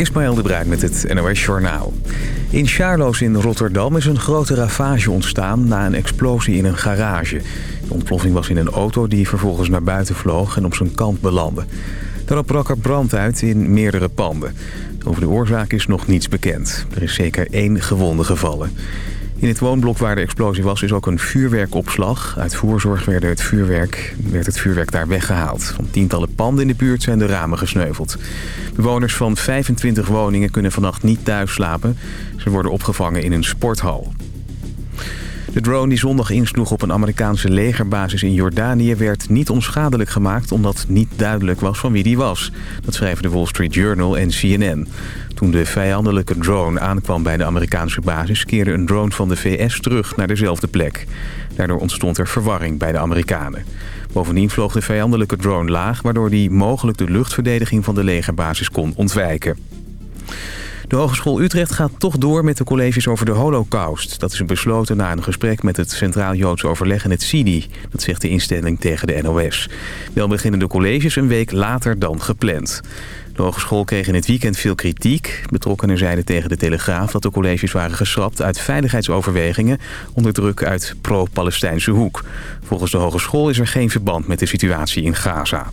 Ismaël de Bruin met het NOS Journaal. In Charloes in Rotterdam is een grote ravage ontstaan na een explosie in een garage. De ontploffing was in een auto die vervolgens naar buiten vloog en op zijn kant belandde. Daarop brak er brand uit in meerdere panden. Over de oorzaak is nog niets bekend. Er is zeker één gewonde gevallen. In het woonblok waar de explosie was is ook een vuurwerkopslag. Uit voorzorg werd het vuurwerk, werd het vuurwerk daar weggehaald. Van tientallen panden in de buurt zijn de ramen gesneuveld. Bewoners van 25 woningen kunnen vannacht niet thuis slapen. Ze worden opgevangen in een sporthal. De drone die zondag insloeg op een Amerikaanse legerbasis in Jordanië... werd niet onschadelijk gemaakt omdat niet duidelijk was van wie die was. Dat schrijven de Wall Street Journal en CNN. Toen de vijandelijke drone aankwam bij de Amerikaanse basis... keerde een drone van de VS terug naar dezelfde plek. Daardoor ontstond er verwarring bij de Amerikanen. Bovendien vloog de vijandelijke drone laag... waardoor die mogelijk de luchtverdediging van de legerbasis kon ontwijken. De Hogeschool Utrecht gaat toch door met de colleges over de holocaust. Dat is besloten na een gesprek met het Centraal Joods Overleg en het CIDI. Dat zegt de instelling tegen de NOS. Wel beginnen de colleges een week later dan gepland. De hogeschool kreeg in het weekend veel kritiek. Betrokkenen zeiden tegen de Telegraaf dat de colleges waren geschrapt uit veiligheidsoverwegingen onder druk uit pro-Palestijnse hoek. Volgens de hogeschool is er geen verband met de situatie in Gaza.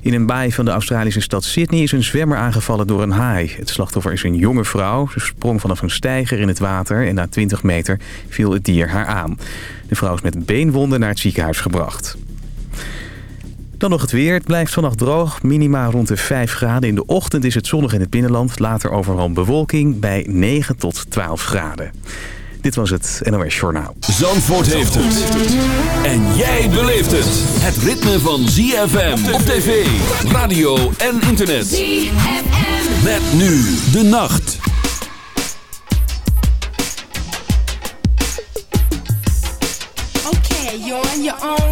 In een baai van de Australische stad Sydney is een zwemmer aangevallen door een haai. Het slachtoffer is een jonge vrouw. Ze sprong vanaf een steiger in het water en na 20 meter viel het dier haar aan. De vrouw is met beenwonden naar het ziekenhuis gebracht. Dan nog het weer. Het blijft vannacht droog. Minima rond de 5 graden. In de ochtend is het zonnig in het binnenland. Later overal bewolking bij 9 tot 12 graden. Dit was het NOS Journaal. Zandvoort heeft het. En jij beleeft het. Het ritme van ZFM op tv, radio en internet. ZFM. Met nu de nacht. Okay, you're on your own.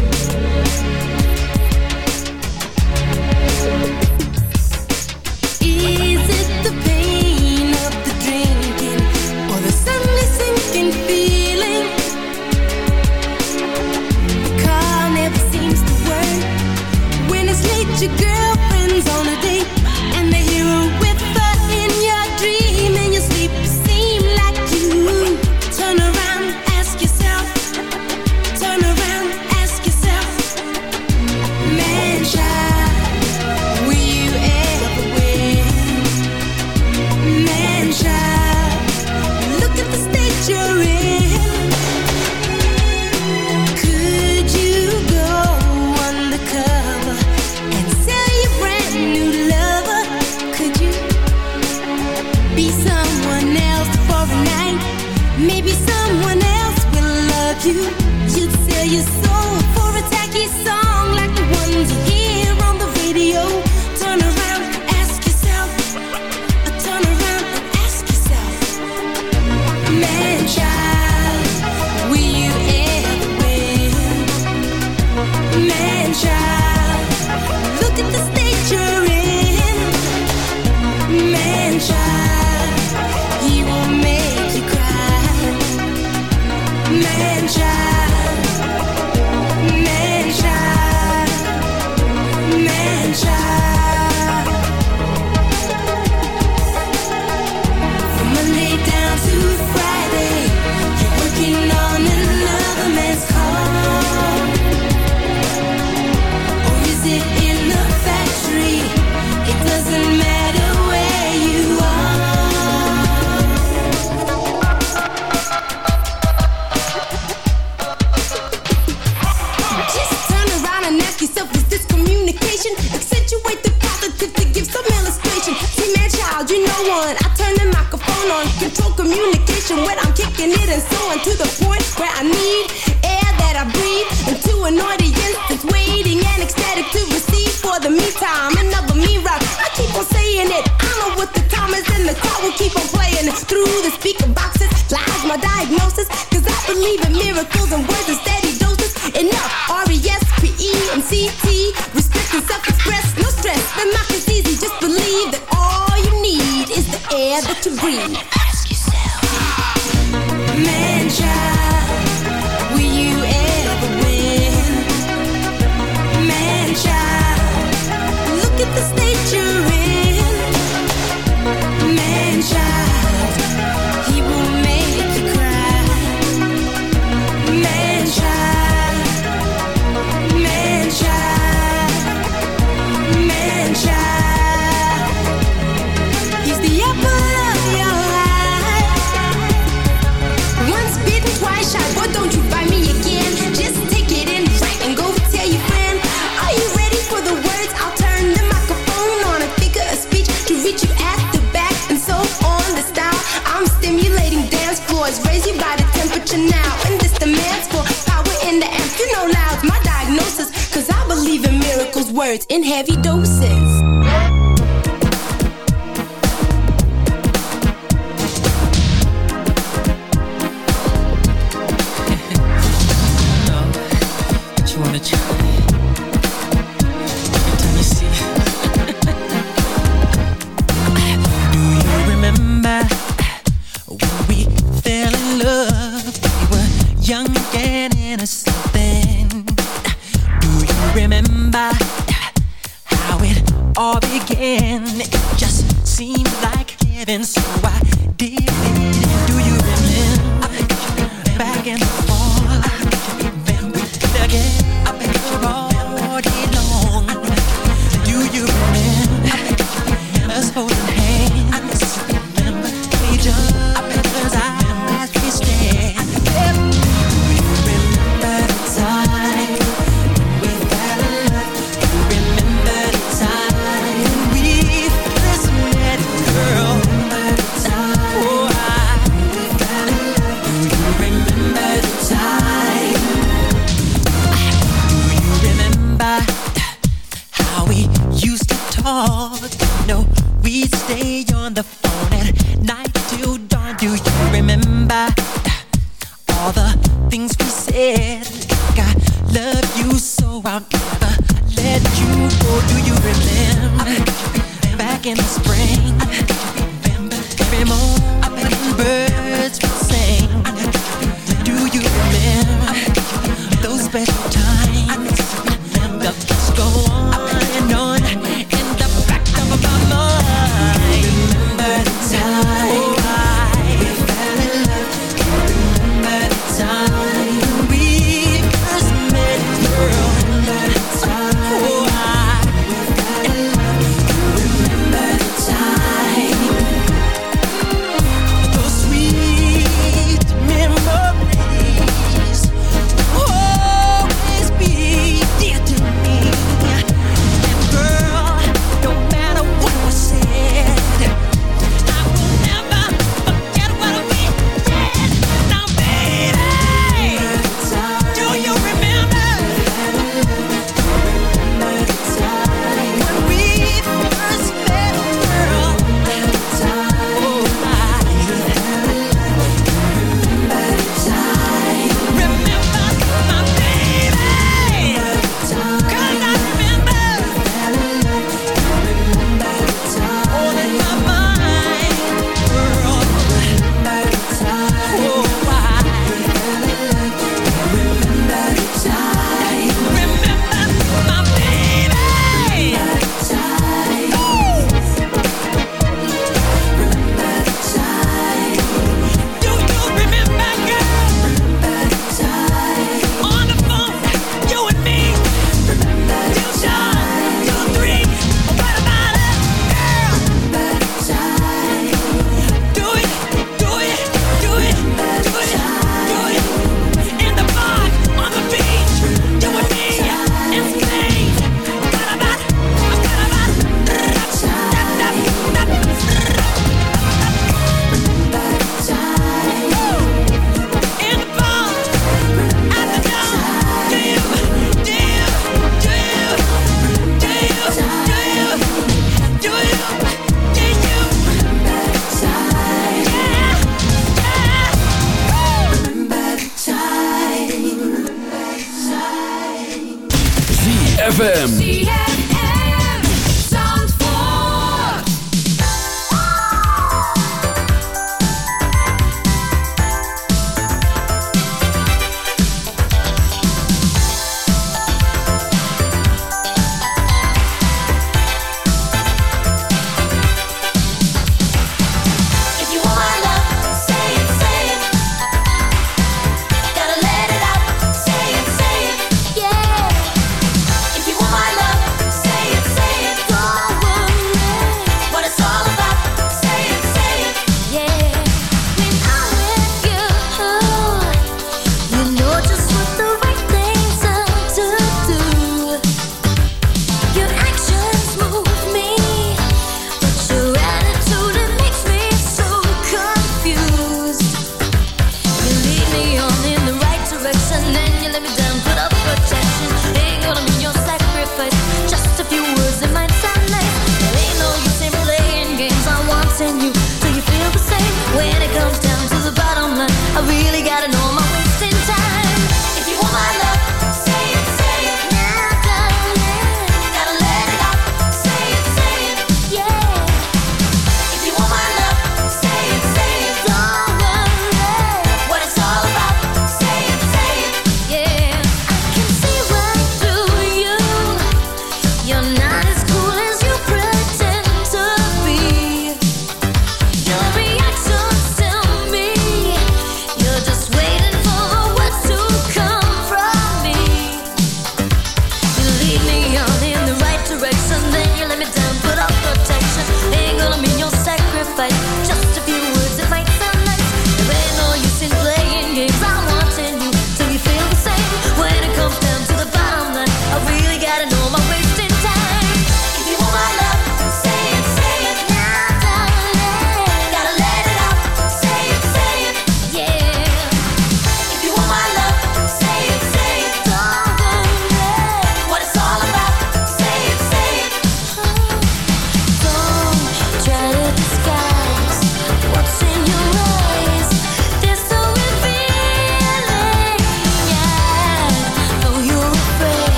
Temperature now. And this demands for power in the amp. You know loud's my diagnosis. Cause I believe in miracles, words in heavy doses.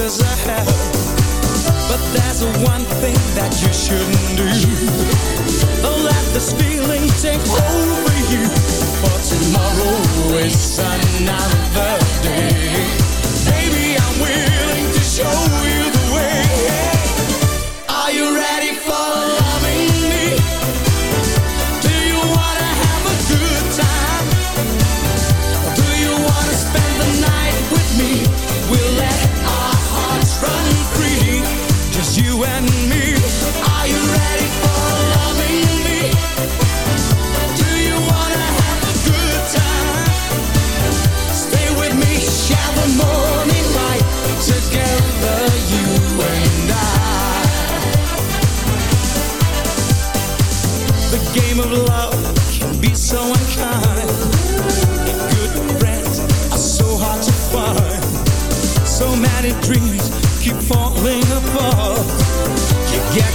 others I But there's one thing that you shouldn't do. Don't let this feeling take over you. For tomorrow is another day.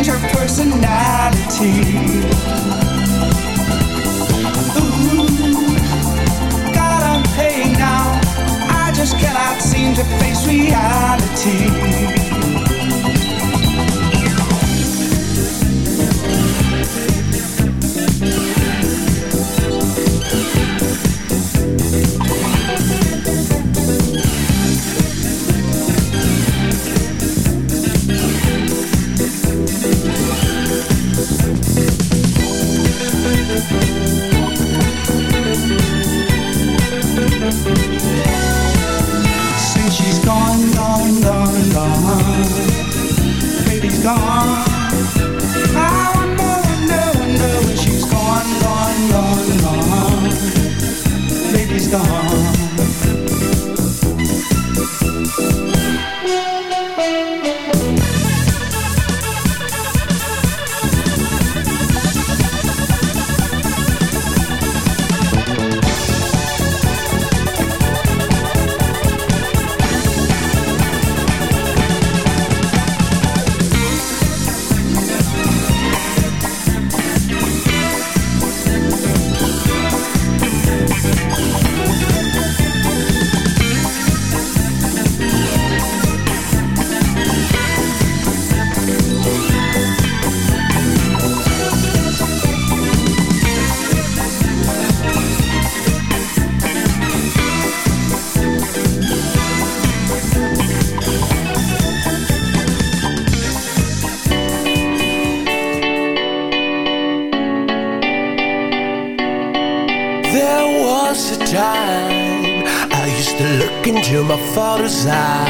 Rearrange her personality. Ooh, God, I'm paying now. I just cannot seem to face reality. fall to side.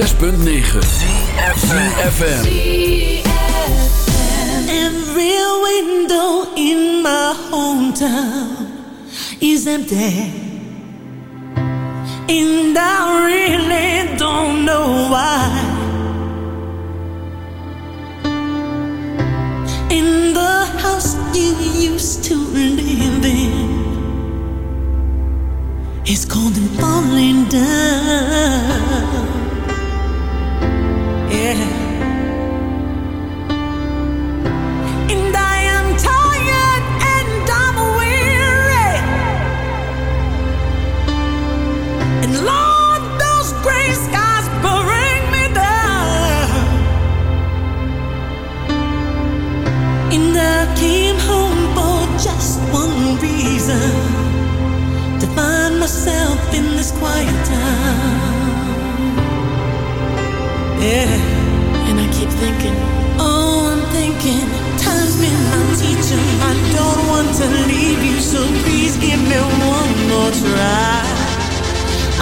6.9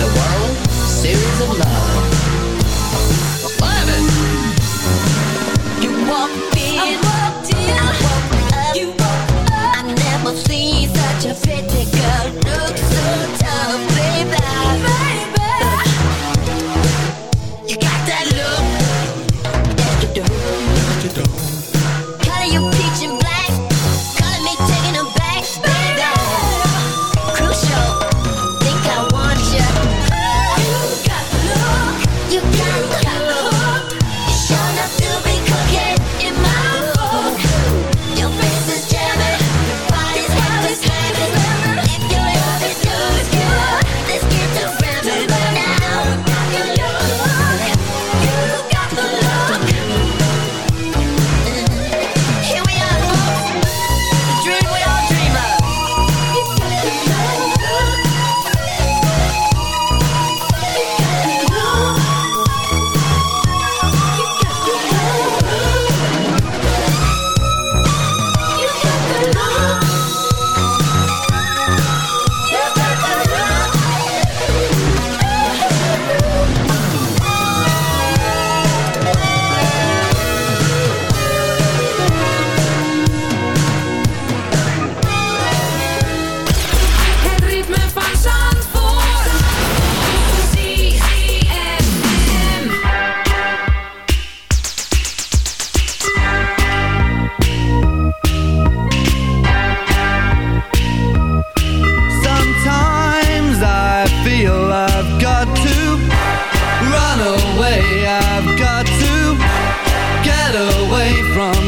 Color you peach and black.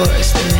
En